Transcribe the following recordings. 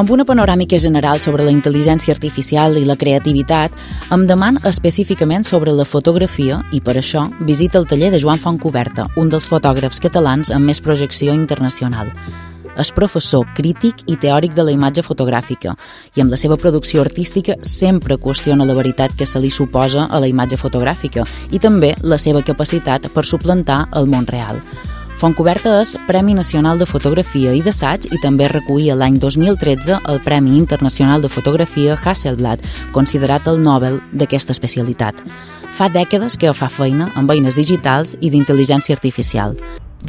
Amb una panoràmica general sobre la intel·ligència artificial i la creativitat, em deman específicament sobre la fotografia i per això visita el taller de Joan Fontcoberta, un dels fotògrafs catalans amb més projecció internacional. És professor, crític i teòric de la imatge fotogràfica i amb la seva producció artística sempre qüestiona la veritat que se li suposa a la imatge fotogràfica i també la seva capacitat per suplantar el món real. Fontcoberta és Premi Nacional de Fotografia i d'Assaig i també recollia l'any 2013 el Premi Internacional de Fotografia Hasselblad, considerat el Nobel d'aquesta especialitat. Fa dècades que fa feina amb eines digitals i d'intel·ligència artificial.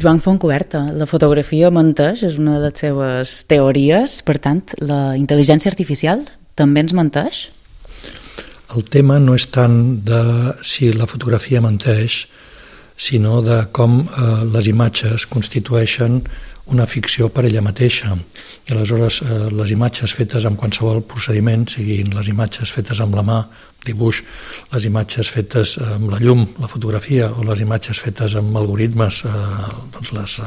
Joan Fontcoberta, la fotografia menteix, és una de les seves teories, per tant, la intel·ligència artificial també ens menteix? El tema no és tant de si la fotografia menteix, sinó de com eh, les imatges constitueixen una ficció per ella mateixa. I aleshores eh, les imatges fetes amb qualsevol procediment, siguin les imatges fetes amb la mà, dibuix, les imatges fetes amb la llum, la fotografia, o les imatges fetes amb algoritmes, eh, doncs les,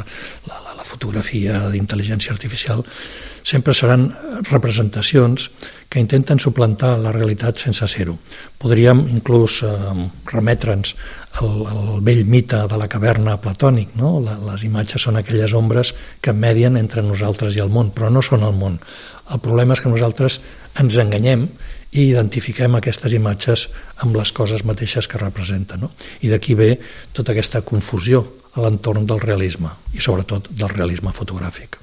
la, la fotografia d'intel·ligència artificial, sempre seran representacions que intenten suplantar la realitat sense ser-ho. Podríem inclús eh, remetre'ns al, al vell mite de la caverna platònic, no? La, les imatges són aquelles ombres que medien entre nosaltres i el món, però no són el món. El problema és que nosaltres ens enganyem i identifiquem aquestes imatges amb les coses mateixes que representen. No? I d'aquí ve tota aquesta confusió a l'entorn del realisme i sobretot del realisme fotogràfic.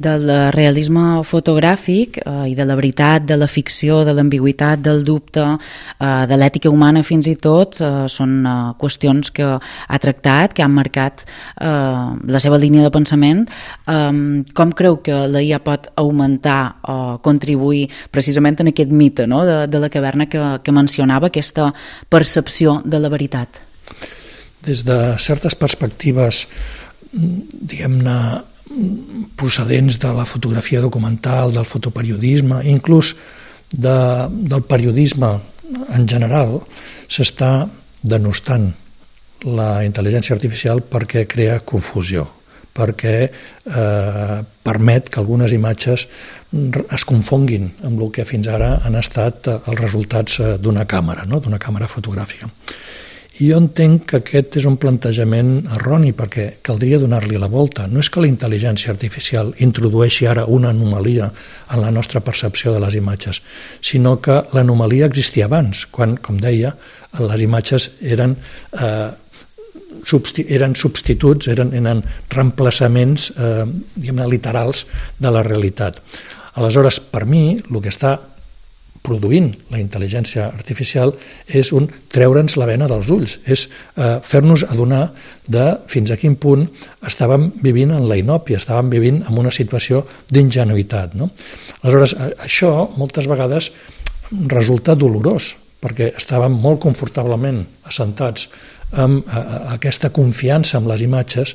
Del realisme fotogràfic eh, i de la veritat, de la ficció, de l'ambigüitat, del dubte, eh, de l'ètica humana fins i tot, eh, són eh, qüestions que ha tractat, que han marcat eh, la seva línia de pensament. Eh, com creu que la IA pot augmentar o contribuir precisament en aquest mite no? de, de la caverna que, que mencionava, aquesta percepció de la veritat? Des de certes perspectives, diguem-ne, procedents de la fotografia documental, del fotoperiodisme, inclús de, del periodisme en general, s'està denostant la intel·ligència artificial perquè crea confusió, perquè eh, permet que algunes imatges es confonguin amb el que fins ara han estat els resultats eh, d'una càmera, no? d'una càmera fotogràfica. I jo entenc que aquest és un plantejament erroni perquè caldria donar-li la volta. No és que la intel·ligència artificial introdueixi ara una anomalia en la nostra percepció de les imatges, sinó que l'anomalia existia abans, quan, com deia, les imatges eren, eh, substi eren substituts, eren, eren reemplaçaments eh, literals de la realitat. Aleshores, per mi, el que està produint la intel·ligència artificial és un treure'ns la vena dels ulls, és eh, fer-nos adonar de fins a quin punt estàvem vivint en la inòpia, estàvem vivint en una situació d'ingenuïtat. No? Aleshores, això moltes vegades resulta dolorós, perquè estàvem molt confortablement assentats amb a, aquesta confiança amb les imatges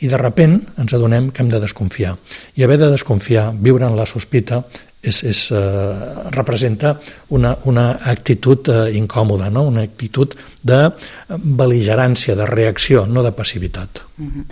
i de repent ens adonem que hem de desconfiar. I haver de desconfiar, viure en la sospita, és, és, eh, representa una, una actitud eh, incòmoda, no? una actitud de beligerància, de reacció, no de passivitat. Uh -huh.